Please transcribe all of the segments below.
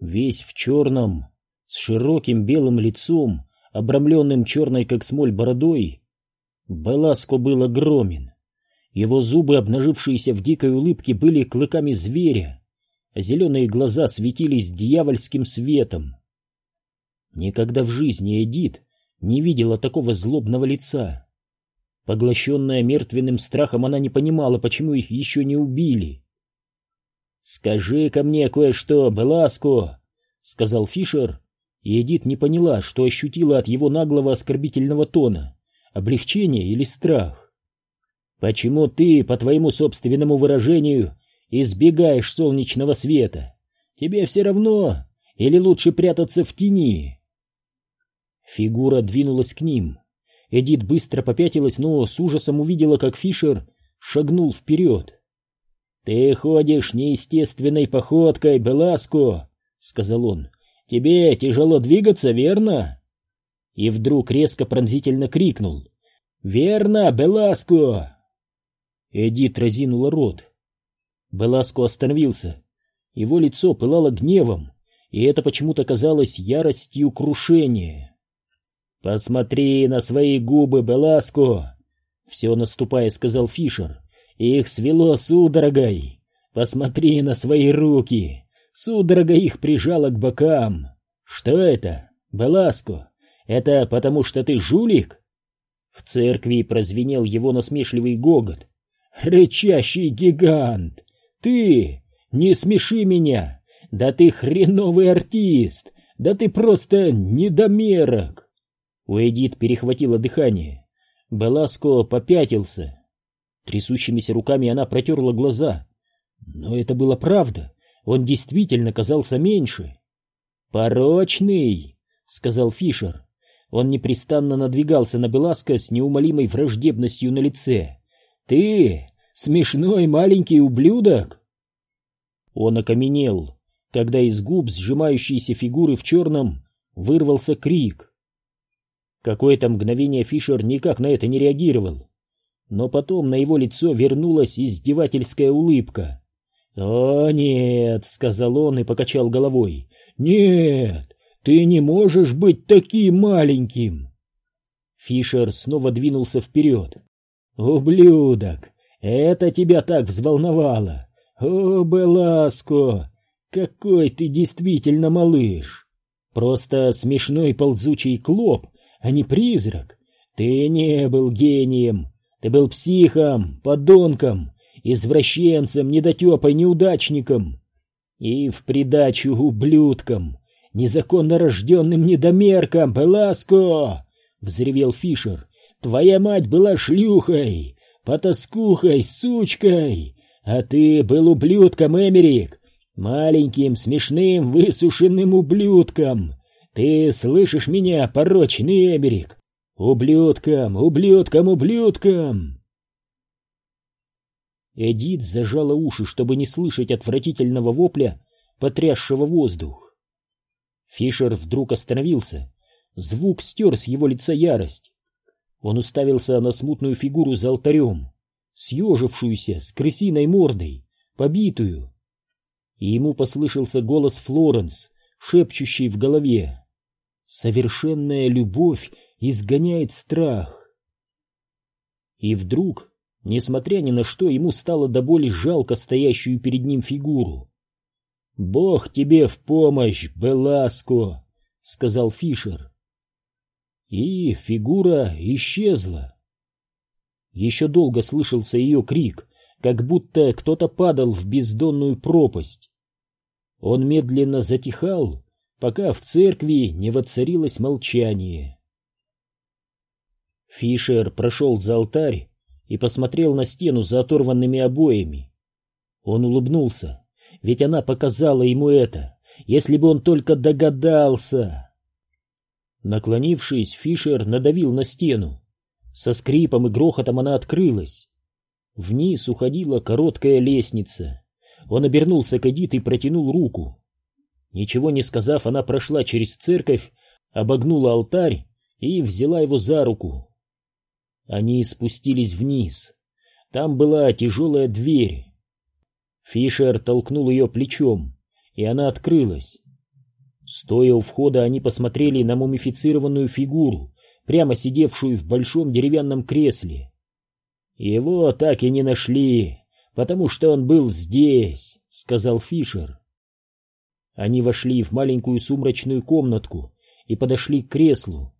Весь в черном, с широким белым лицом, обрамленным черной как смоль бородой, Беласко был огромен. Его зубы, обнажившиеся в дикой улыбке, были клыками зверя, а зеленые глаза светились дьявольским светом. Никогда в жизни Эдит не видела такого злобного лица. Поглощенная мертвенным страхом, она не понимала, почему их еще не убили. Скажи ко мне кое-что, Беласко!» — сказал Фишер, и Эдит не поняла, что ощутила от его наглого оскорбительного тона — облегчение или страх. Почему ты, по твоему собственному выражению, избегаешь солнечного света? Тебе все равно, или лучше прятаться в тени? Фигура двинулась к ним. Эдит быстро попятилась, но с ужасом увидела, как Фишер шагнул вперед. «Ты ходишь неестественной походкой, Беласко», — сказал он. «Тебе тяжело двигаться, верно?» И вдруг резко пронзительно крикнул. «Верно, Беласко!» Эдит разинула рот. Беласко остановился. Его лицо пылало гневом, и это почему-то казалось яростью крушения. «Посмотри на свои губы, Беласко!» Все наступая, сказал Фишер. «Их свело судорогой. Посмотри на свои руки. Судорога их прижала к бокам. Что это, Беласко? Это потому, что ты жулик?» В церкви прозвенел его насмешливый гогот. Рычащий гигант! Ты! Не смеши меня! Да ты хреновый артист! Да ты просто недомерок!» У Эдит перехватило дыхание. Беласко попятился. Трясущимися руками она протерла глаза. Но это было правда. Он действительно казался меньше. «Порочный!» — сказал Фишер. Он непрестанно надвигался на Беласко с неумолимой враждебностью на лице. «Ты смешной маленький ублюдок!» Он окаменел, когда из губ сжимающейся фигуры в черном вырвался крик. Какое-то мгновение Фишер никак на это не реагировал, но потом на его лицо вернулась издевательская улыбка. «О, нет!» — сказал он и покачал головой. «Нет! Ты не можешь быть таким маленьким!» Фишер снова двинулся вперед. «Ублюдок! Это тебя так взволновало! О, Беласко! Какой ты действительно малыш! Просто смешной ползучий клоп, а не призрак! Ты не был гением! Ты был психом, подонком, извращенцем, недотепой, неудачником! И в придачу ублюдком, незаконно рожденным недомерком, Беласко!» — взревел Фишер. Твоя мать была шлюхой, потаскухой, сучкой, а ты был ублюдком, Эмерик, маленьким, смешным, высушенным ублюдком. Ты слышишь меня, порочный Эмерик? Ублюдком, ублюдком, ублюдком!» Эдит зажала уши, чтобы не слышать отвратительного вопля, потрясшего воздух. Фишер вдруг остановился. Звук стер с его лица ярость. Он уставился на смутную фигуру за алтарем, съежившуюся, с крысиной мордой, побитую. И ему послышался голос Флоренс, шепчущий в голове. «Совершенная любовь изгоняет страх». И вдруг, несмотря ни на что, ему стало до боли жалко стоящую перед ним фигуру. «Бог тебе в помощь, Беласко!» — сказал Фишер и фигура исчезла. Еще долго слышался ее крик, как будто кто-то падал в бездонную пропасть. Он медленно затихал, пока в церкви не воцарилось молчание. Фишер прошел за алтарь и посмотрел на стену за оторванными обоями. Он улыбнулся, ведь она показала ему это, если бы он только догадался. Наклонившись, Фишер надавил на стену. Со скрипом и грохотом она открылась. Вниз уходила короткая лестница. Он обернулся к Эдит и протянул руку. Ничего не сказав, она прошла через церковь, обогнула алтарь и взяла его за руку. Они спустились вниз. Там была тяжелая дверь. Фишер толкнул ее плечом, и она открылась. Стоя у входа, они посмотрели на мумифицированную фигуру, прямо сидевшую в большом деревянном кресле. «Его так и не нашли, потому что он был здесь», — сказал Фишер. Они вошли в маленькую сумрачную комнатку и подошли к креслу.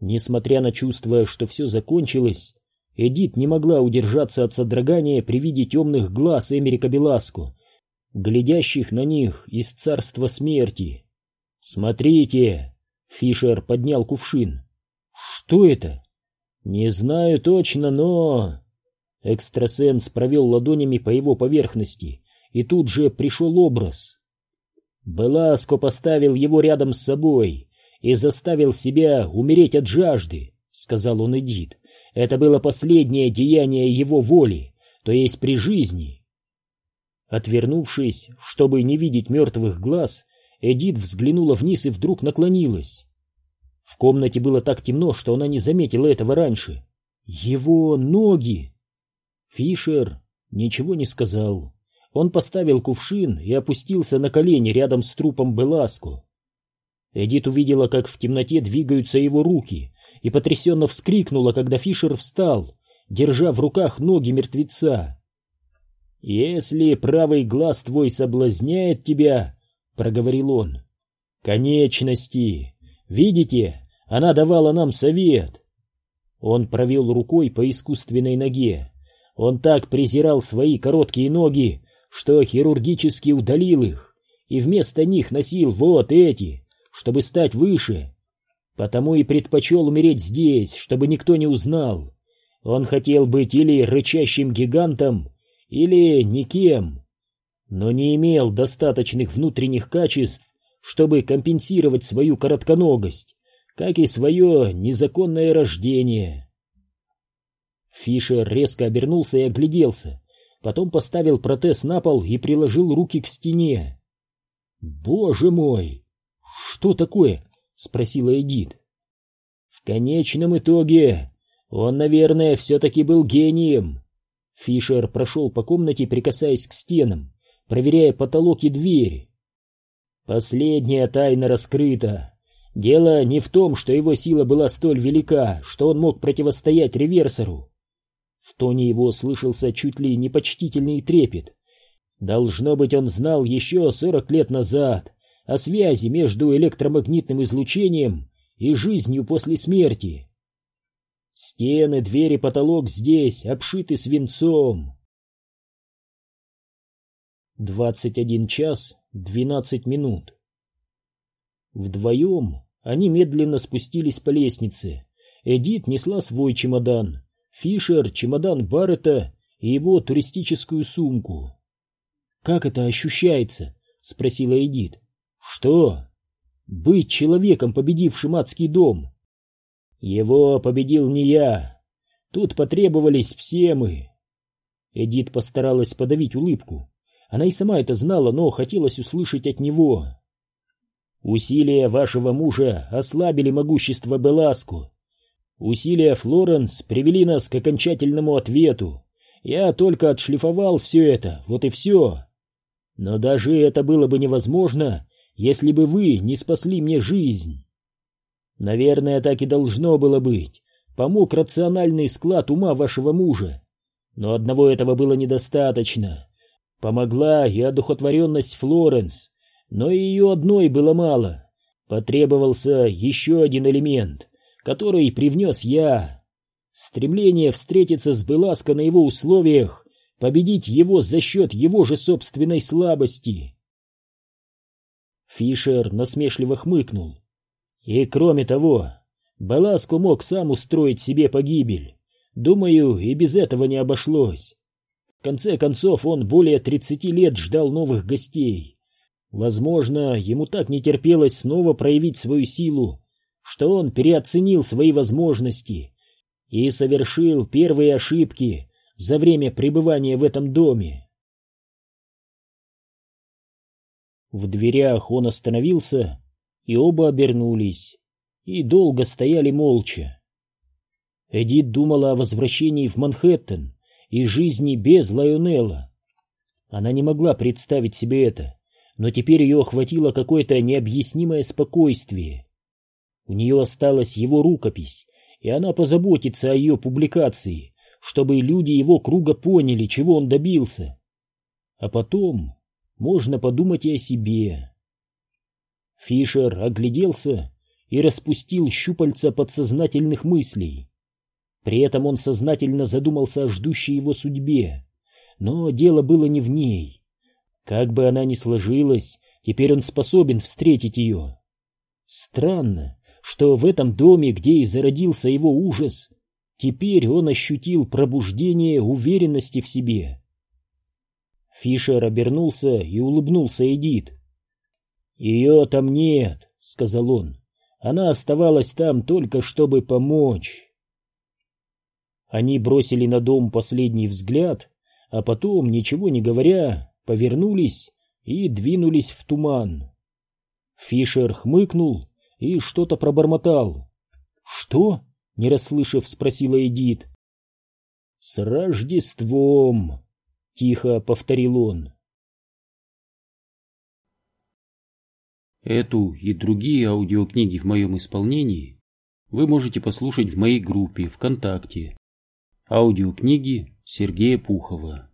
Несмотря на чувство, что все закончилось, Эдит не могла удержаться от содрогания при виде темных глаз Эмерика Беласко, глядящих на них из царства смерти. «Смотрите!» — Фишер поднял кувшин. «Что это?» «Не знаю точно, но...» Экстрасенс провел ладонями по его поверхности, и тут же пришел образ. Беласко поставил его рядом с собой и заставил себя умереть от жажды, — сказал он Эдит. Это было последнее деяние его воли, то есть при жизни. Отвернувшись, чтобы не видеть мертвых глаз, Эдит взглянула вниз и вдруг наклонилась. В комнате было так темно, что она не заметила этого раньше. Его ноги! Фишер ничего не сказал. Он поставил кувшин и опустился на колени рядом с трупом Беласко. Эдит увидела, как в темноте двигаются его руки, и потрясенно вскрикнула, когда Фишер встал, держа в руках ноги мертвеца. «Если правый глаз твой соблазняет тебя, — проговорил он, — конечности, видите, она давала нам совет». Он провел рукой по искусственной ноге. Он так презирал свои короткие ноги, что хирургически удалил их, и вместо них носил вот эти, чтобы стать выше. Потому и предпочел умереть здесь, чтобы никто не узнал. Он хотел быть или рычащим гигантом, или никем, но не имел достаточных внутренних качеств, чтобы компенсировать свою коротконогость, как и свое незаконное рождение. Фишер резко обернулся и огляделся, потом поставил протез на пол и приложил руки к стене. «Боже мой! Что такое?» — спросила Эдит. «В конечном итоге он, наверное, все-таки был гением». Фишер прошел по комнате, прикасаясь к стенам, проверяя потолок и двери. Последняя тайна раскрыта. Дело не в том, что его сила была столь велика, что он мог противостоять реверсору. В тоне его слышался чуть ли не почтительный трепет. Должно быть, он знал еще сорок лет назад о связи между электромагнитным излучением и жизнью после смерти. Стены, двери, потолок здесь обшиты свинцом. Двадцать один час двенадцать минут. Вдвоем они медленно спустились по лестнице. Эдит несла свой чемодан, Фишер — чемодан Баррета и его туристическую сумку. «Как это ощущается?» — спросила Эдит. «Что?» «Быть человеком, победившим адский дом». «Его победил не я. Тут потребовались все мы». Эдит постаралась подавить улыбку. Она и сама это знала, но хотелось услышать от него. «Усилия вашего мужа ослабили могущество Беласку. Усилия Флоренс привели нас к окончательному ответу. Я только отшлифовал все это, вот и все. Но даже это было бы невозможно, если бы вы не спасли мне жизнь. Наверное, так и должно было быть. Помог рациональный склад ума вашего мужа. Но одного этого было недостаточно. Помогла и одухотворенность Флоренс, но и ее одной было мало. Потребовался еще один элемент который привнес я. Стремление встретиться с Беласко на его условиях, победить его за счет его же собственной слабости. Фишер насмешливо хмыкнул. И кроме того, Беласко мог сам устроить себе погибель. Думаю, и без этого не обошлось. В конце концов, он более тридцати лет ждал новых гостей. Возможно, ему так не терпелось снова проявить свою силу, что он переоценил свои возможности и совершил первые ошибки за время пребывания в этом доме. В дверях он остановился, и оба обернулись, и долго стояли молча. Эдит думала о возвращении в Манхэттен и жизни без Лайонелла. Она не могла представить себе это, но теперь ее охватило какое-то необъяснимое спокойствие. У нее осталась его рукопись, и она позаботится о ее публикации, чтобы люди его круга поняли, чего он добился. А потом можно подумать и о себе. Фишер огляделся и распустил щупальца подсознательных мыслей. При этом он сознательно задумался о ждущей его судьбе, но дело было не в ней. Как бы она ни сложилась, теперь он способен встретить ее. Странно, что в этом доме, где и зародился его ужас, теперь он ощутил пробуждение уверенности в себе. Фишер обернулся и улыбнулся Эдит. «Ее там нет», — сказал он. «Она оставалась там только, чтобы помочь». Они бросили на дом последний взгляд, а потом, ничего не говоря, повернулись и двинулись в туман. Фишер хмыкнул и что-то пробормотал. «Что?» — не расслышав, спросила Эдит. «С Рождеством!» — тихо повторил он. Эту и другие аудиокниги в моем исполнении вы можете послушать в моей группе ВКонтакте. Аудиокниги Сергея Пухова